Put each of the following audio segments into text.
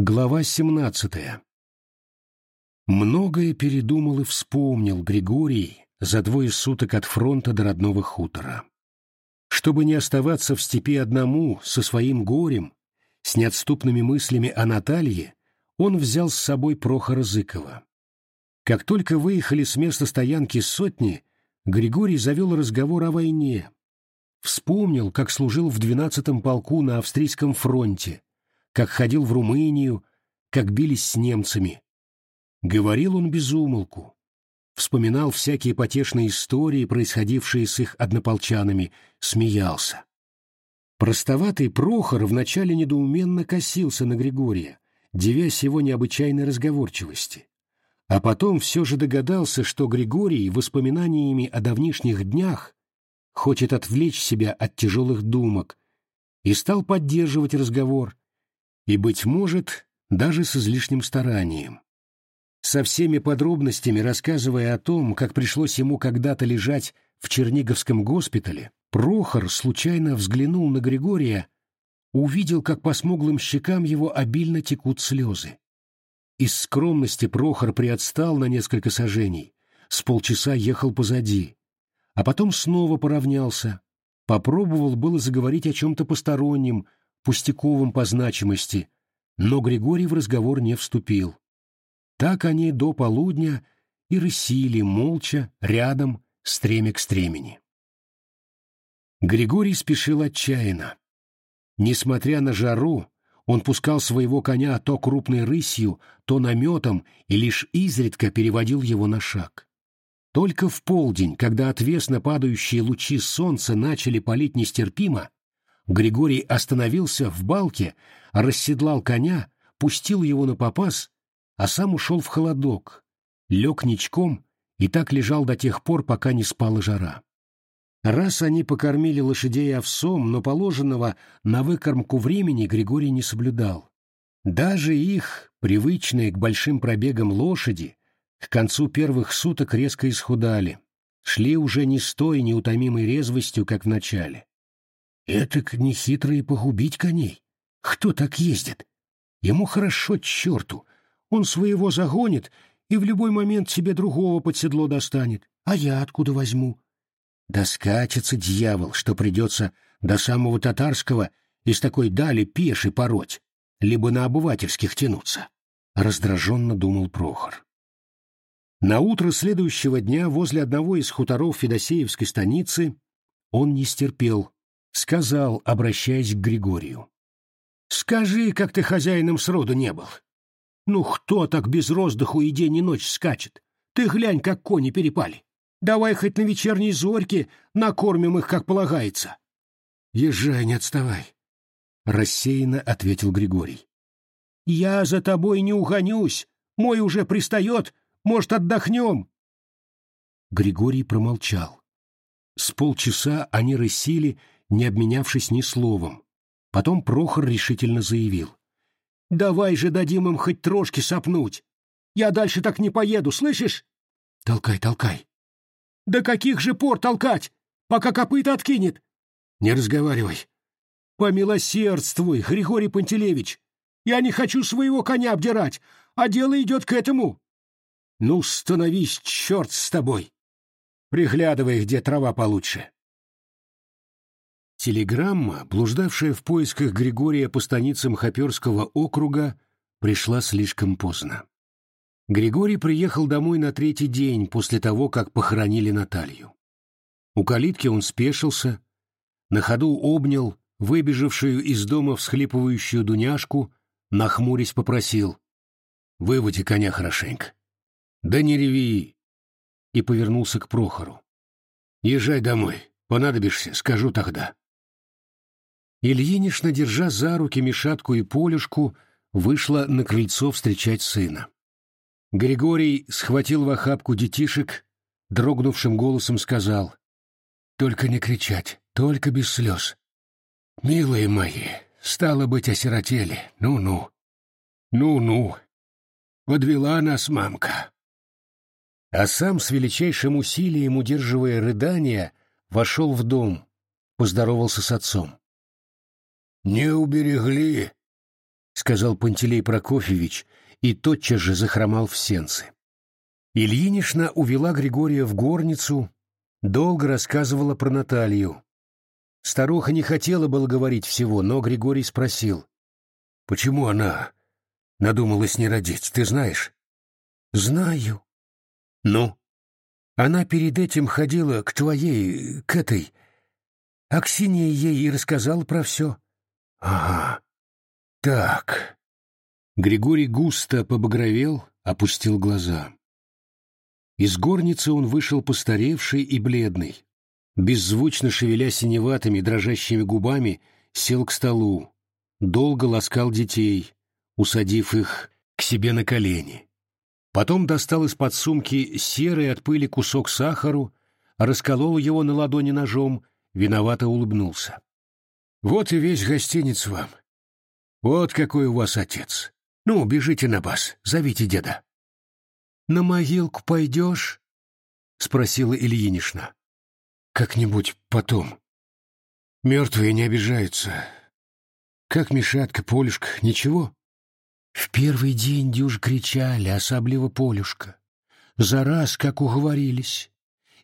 Глава 17. Многое передумал и вспомнил Григорий за двое суток от фронта до родного хутора. Чтобы не оставаться в степи одному, со своим горем, с неотступными мыслями о Наталье, он взял с собой Прохора Зыкова. Как только выехали с места стоянки сотни, Григорий завел разговор о войне. Вспомнил, как служил в 12-м полку на австрийском фронте, как ходил в Румынию, как бились с немцами. Говорил он без умолку. Вспоминал всякие потешные истории, происходившие с их однополчанами, смеялся. Простоватый Прохор вначале недоуменно косился на Григория, девясь его необычайной разговорчивости. А потом все же догадался, что Григорий воспоминаниями о давнишних днях хочет отвлечь себя от тяжелых думок, и стал поддерживать разговор, и, быть может, даже с излишним старанием. Со всеми подробностями рассказывая о том, как пришлось ему когда-то лежать в Черниговском госпитале, Прохор случайно взглянул на Григория, увидел, как по смуглым щекам его обильно текут слезы. Из скромности Прохор приотстал на несколько сажений, с полчаса ехал позади, а потом снова поравнялся, попробовал было заговорить о чем-то постороннем, пустяковым по значимости, но Григорий в разговор не вступил. Так они до полудня и рысили молча, рядом, стремя к стремени. Григорий спешил отчаянно. Несмотря на жару, он пускал своего коня то крупной рысью, то наметом и лишь изредка переводил его на шаг. Только в полдень, когда отвесно падающие лучи солнца начали палить нестерпимо, Григорий остановился в балке, расседлал коня, пустил его на попас, а сам ушел в холодок, лег ничком и так лежал до тех пор, пока не спала жара. Раз они покормили лошадей овсом, но положенного на выкормку времени Григорий не соблюдал. Даже их, привычные к большим пробегам лошади, к концу первых суток резко исхудали, шли уже не с той неутомимой резвостью, как в начале. Этак нехитро и погубить коней. Кто так ездит? Ему хорошо черту. Он своего загонит и в любой момент себе другого под седло достанет. А я откуда возьму? Да скачется дьявол, что придется до самого татарского из такой дали пеши пороть, либо на обывательских тянуться. Раздраженно думал Прохор. На утро следующего дня возле одного из хуторов Федосеевской станицы он не стерпел сказал, обращаясь к Григорию. «Скажи, как ты хозяином сроду не был. Ну кто так без роздыху и день и ночь скачет? Ты глянь, как кони перепали. Давай хоть на вечерней зорьке накормим их, как полагается». «Езжай, не отставай», — рассеянно ответил Григорий. «Я за тобой не угонюсь. Мой уже пристает. Может, отдохнем?» Григорий промолчал. С полчаса они рысили не обменявшись ни словом. Потом Прохор решительно заявил. «Давай же дадим им хоть трошки сопнуть. Я дальше так не поеду, слышишь?» «Толкай, толкай». «Да каких же пор толкать, пока копыта откинет?» «Не разговаривай». «Помилосердствуй, Григорий Пантелеевич. Я не хочу своего коня обдирать, а дело идет к этому». «Ну, становись, черт с тобой. Приглядывай, где трава получше». Телеграмма, блуждавшая в поисках Григория по станицам Хоперского округа, пришла слишком поздно. Григорий приехал домой на третий день после того, как похоронили Наталью. У калитки он спешился, на ходу обнял выбежавшую из дома всхлипывающую Дуняшку, нахмурясь попросил «Выводи коня хорошенько». «Да не реви!» и повернулся к Прохору. «Езжай домой, понадобишься, скажу тогда». Ильинишна, держа за руки Мишатку и Полюшку, вышла на крыльцо встречать сына. Григорий схватил в охапку детишек, дрогнувшим голосом сказал, «Только не кричать, только без слез. Милые мои, стало быть, осиротели, ну-ну, ну-ну, подвела нас мамка». А сам с величайшим усилием, удерживая рыдания, вошел в дом, поздоровался с отцом. «Не уберегли», — сказал Пантелей Прокофьевич и тотчас же захромал в сенцы. Ильинишна увела Григория в горницу, долго рассказывала про Наталью. Старуха не хотела было говорить всего, но Григорий спросил. «Почему она надумалась не родить, ты знаешь?» «Знаю». «Ну?» «Она перед этим ходила к твоей, к этой. Аксинья ей и рассказала про все». «Ага. Так». Григорий густо побагровел, опустил глаза. Из горницы он вышел постаревший и бледный. Беззвучно шевеля синеватыми, дрожащими губами, сел к столу. Долго ласкал детей, усадив их к себе на колени. Потом достал из-под сумки серый от пыли кусок сахару, расколол его на ладони ножом, виновато улыбнулся. «Вот и весь гостиниц вам. Вот какой у вас отец. Ну, бежите на бас, зовите деда». «На могилку пойдешь?» — спросила Ильинишна. «Как-нибудь потом. Мертвые не обижаются. Как Мишатка, Полюшка, ничего?» В первый день дюж кричали, особливо Полюшка. За раз, как уговорились,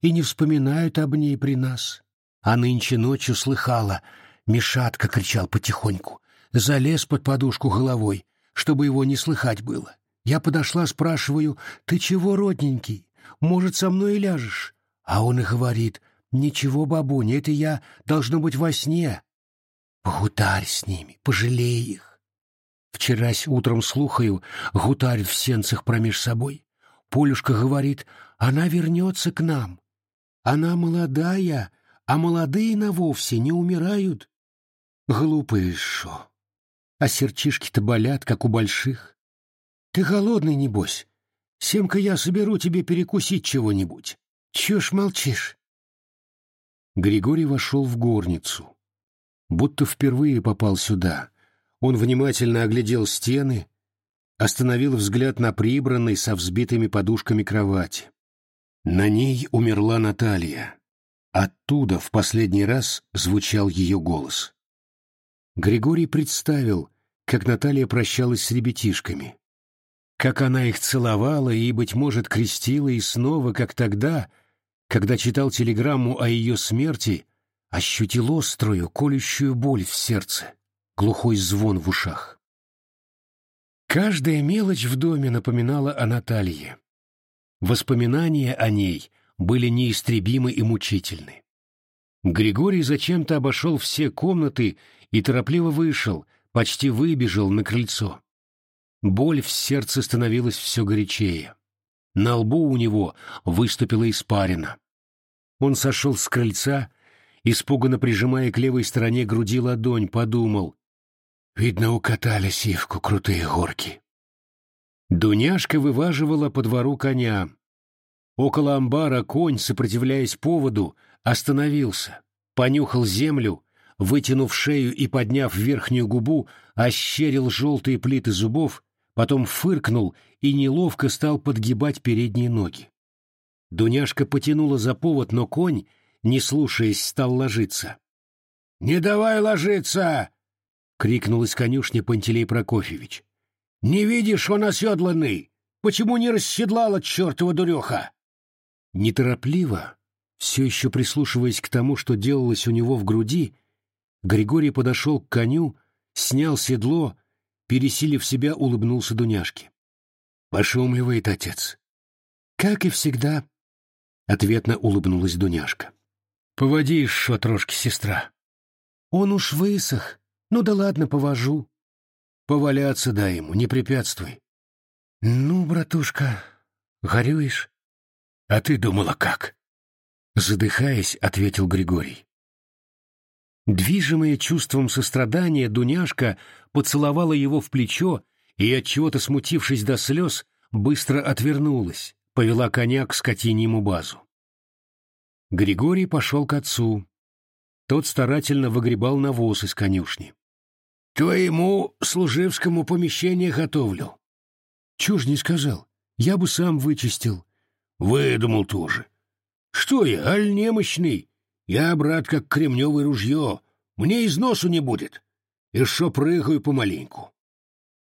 и не вспоминают об ней при нас. А нынче ночью слыхала, Мишатка кричал потихоньку, залез под подушку головой, чтобы его не слыхать было. Я подошла, спрашиваю, «Ты чего, родненький? Может, со мной и ляжешь?» А он и говорит, «Ничего, бабуня, это я, должно быть, во сне». Погутарь с ними, пожалей их. Вчерась утром слухаю, гутарь в сенцах промеж собой. Полюшка говорит, она вернется к нам. Она молодая, а молодые на вовсе не умирают. Глупые шо. А серчишки-то болят, как у больших. Ты голодный, небось? Семка я соберу тебе перекусить чего-нибудь. Чё ж молчишь? Григорий вошел в горницу. Будто впервые попал сюда — он внимательно оглядел стены, остановил взгляд на прибранной со взбитыми подушками кровати. На ней умерла Наталья. Оттуда в последний раз звучал ее голос. Григорий представил, как Наталья прощалась с ребятишками. Как она их целовала и, быть может, крестила и снова, как тогда, когда читал телеграмму о ее смерти, ощутил острую, колющую боль в сердце глухой звон в ушах. Каждая мелочь в доме напоминала о Наталье. Воспоминания о ней были неистребимы и мучительны. Григорий зачем-то обошел все комнаты и торопливо вышел, почти выбежал на крыльцо. Боль в сердце становилась все горячее. На лбу у него выступила испарина. Он сошел с крыльца, испуганно прижимая к левой стороне груди ладонь, подумал, Видно, укатали сивку крутые горки. Дуняшка вываживала по двору коня. Около амбара конь, сопротивляясь поводу, остановился, понюхал землю, вытянув шею и подняв верхнюю губу, ощерил желтые плиты зубов, потом фыркнул и неловко стал подгибать передние ноги. Дуняшка потянула за повод, но конь, не слушаясь, стал ложиться. «Не давай ложиться!» крикнул из конюшни Пантелей Прокофьевич. «Не видишь, он оседланный! Почему не расседлала чертова дуреха?» Неторопливо, все еще прислушиваясь к тому, что делалось у него в груди, Григорий подошел к коню, снял седло, пересилив себя, улыбнулся Дуняшке. «Пошумливает отец». «Как и всегда», — ответно улыбнулась Дуняшка. «Поводи шо трошки, сестра». «Он уж высох», ну да ладно, повожу. Поваляться дай ему, не препятствуй. Ну, братушка, горюешь? А ты думала как? Задыхаясь, ответил Григорий. Движимая чувством сострадания, Дуняшка поцеловала его в плечо и, отчего-то смутившись до слез, быстро отвернулась, повела коня к скотиньему базу. Григорий пошел к отцу. Тот старательно выгребал навоз из конюшни. Твоему служивскому помещение готовлю. Чушь не сказал. Я бы сам вычистил. Выдумал тоже. Что я, аль немощный? Я, брат, как кремневое ружье. Мне из носу не будет. И шо прыгаю помаленьку.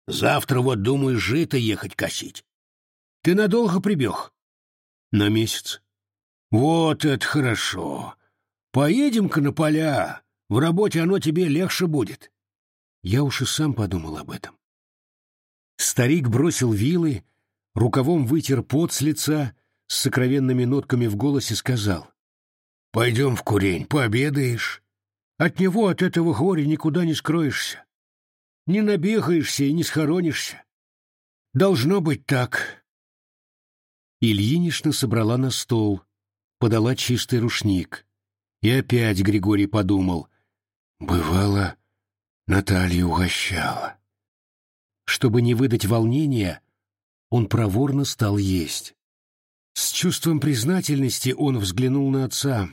Завтра вот думаю жито ехать косить. Ты надолго прибег? На месяц. Вот это хорошо. Поедем-ка на поля. В работе оно тебе легче будет. Я уж и сам подумал об этом. Старик бросил вилы, рукавом вытер пот с лица, с сокровенными нотками в голосе сказал. «Пойдем в курень, пообедаешь. От него, от этого горя никуда не скроешься. Не набегаешься и не схоронишься. Должно быть так». Ильинична собрала на стол, подала чистый рушник. И опять Григорий подумал. Бывало, Наталья угощала. Чтобы не выдать волнения, он проворно стал есть. С чувством признательности он взглянул на отца,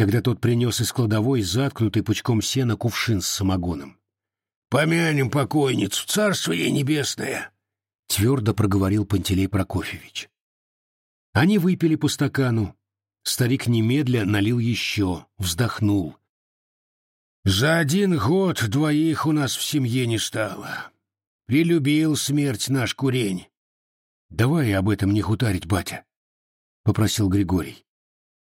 когда тот принес из кладовой заткнутый пучком сена кувшин с самогоном. «Помянем покойницу, царство ей небесное!» — твердо проговорил Пантелей Прокофьевич. Они выпили по стакану. Старик немедля налил еще, вздохнул. «За один год двоих у нас в семье не стало. Прилюбил смерть наш курень». «Давай об этом не хутарить, батя», — попросил Григорий.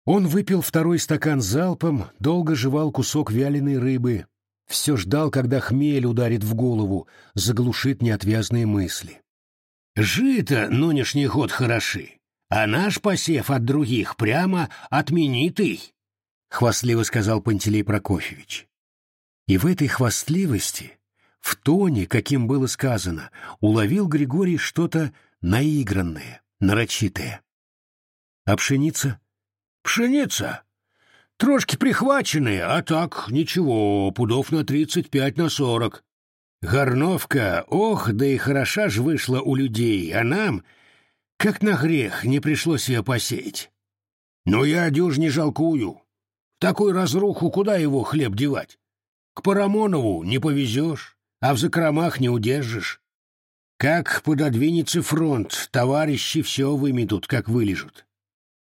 Он выпил второй стакан залпом, долго жевал кусок вяленой рыбы, все ждал, когда хмель ударит в голову, заглушит неотвязные мысли. «Жито нынешний год хороши, а наш посев от других прямо отменитый», — хвастливо сказал Пантелей Прокофьевич. И в этой хвастливости, в тоне, каким было сказано, уловил Григорий что-то наигранное, нарочитое. «А пшеница?» «Пшеница? Трошки прихваченные, а так ничего, пудов на тридцать пять на сорок. Горновка, ох, да и хороша ж вышла у людей, а нам, как на грех, не пришлось ее посеять. Но я дюж не жалкую. В такую разруху куда его хлеб девать? К Парамонову не повезешь, а в закромах не удержишь. Как пододвинется фронт, товарищи все выметут, как вылежут.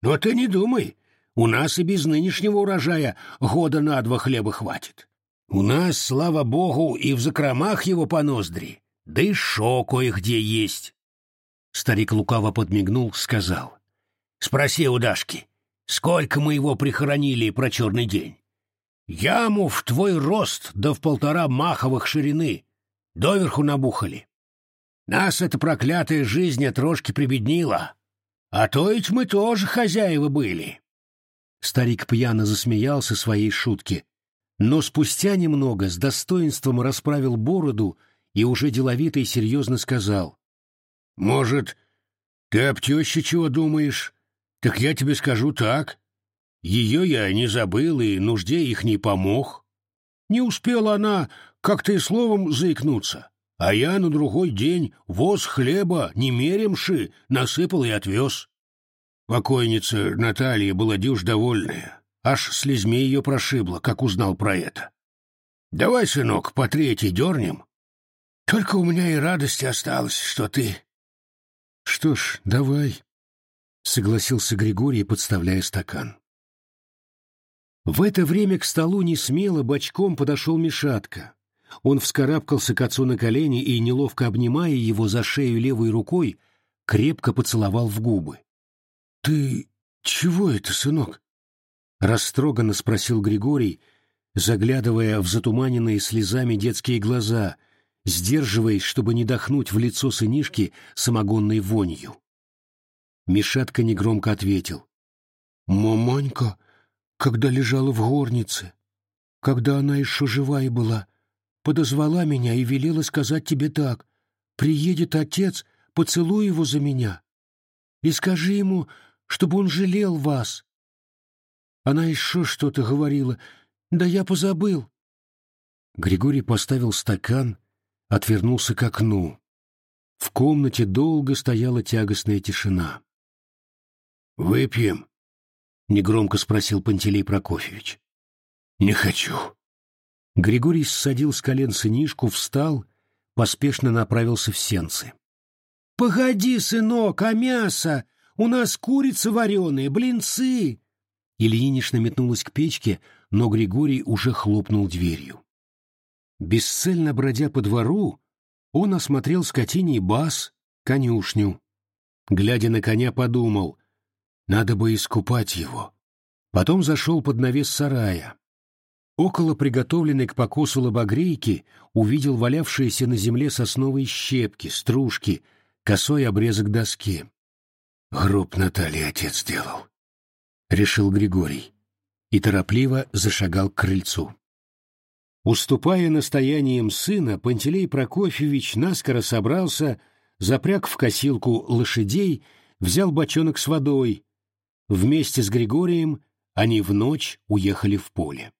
Но ты не думай, у нас и без нынешнего урожая года на два хлеба хватит. У нас, слава богу, и в закромах его по ноздри, да и шо кое-где есть. Старик лукаво подмигнул, сказал. Спроси у Дашки, сколько мы его прихоронили про черный день? Яму в твой рост да в полтора маховых ширины. Доверху набухали. Нас эта проклятая жизнь трошки прибеднила. А то ведь мы тоже хозяева были. Старик пьяно засмеялся своей шутке, но спустя немного с достоинством расправил бороду и уже деловито и серьезно сказал. «Может, ты об теще чего думаешь? Так я тебе скажу так. Ее я не забыл и нужде их не помог. Не успела она как-то и словом заикнуться, а я на другой день воз хлеба немеремши насыпал и отвез. Покойница Наталья была дюж довольная, аж слезьми ее прошибло, как узнал про это. Давай, сынок, по третьей дернем. Только у меня и радости осталось, что ты... Что ж, давай, — согласился Григорий, подставляя стакан. В это время к столу несмело бочком подошел Мишатка. Он вскарабкался к отцу на колени и, неловко обнимая его за шею левой рукой, крепко поцеловал в губы. — Ты чего это, сынок? — растроганно спросил Григорий, заглядывая в затуманенные слезами детские глаза, сдерживаясь, чтобы не дохнуть в лицо сынишки самогонной вонью. Мишатка негромко ответил. — Маманька когда лежала в горнице, когда она еще живая была, подозвала меня и велела сказать тебе так. Приедет отец, поцелуй его за меня. И скажи ему, чтобы он жалел вас. Она еще что-то говорила. Да я позабыл. Григорий поставил стакан, отвернулся к окну. В комнате долго стояла тягостная тишина. «Выпьем», негромко спросил Пантелей Прокофьевич. Не хочу. Григорий ссадил с колен сынишку, встал, поспешно направился в сенцы. «Погоди, сынок, а мясо? У нас курица вареная, блинцы!» Ильинична метнулась к печке, но Григорий уже хлопнул дверью. Бесцельно бродя по двору, Он осмотрел скотиний баз, конюшню. Глядя на коня, подумал, надо бы искупать его. Потом зашел под навес сарая. Около приготовленной к покосу лобогрейки увидел валявшиеся на земле сосновые щепки, стружки, косой обрезок доски. «Гроб Натальи отец сделал», — решил Григорий, и торопливо зашагал к крыльцу. Уступая настояниям сына, Пантелей Прокофьевич наскоро собрался, запряг в косилку лошадей, взял бочонок с водой. Вместе с Григорием они в ночь уехали в поле.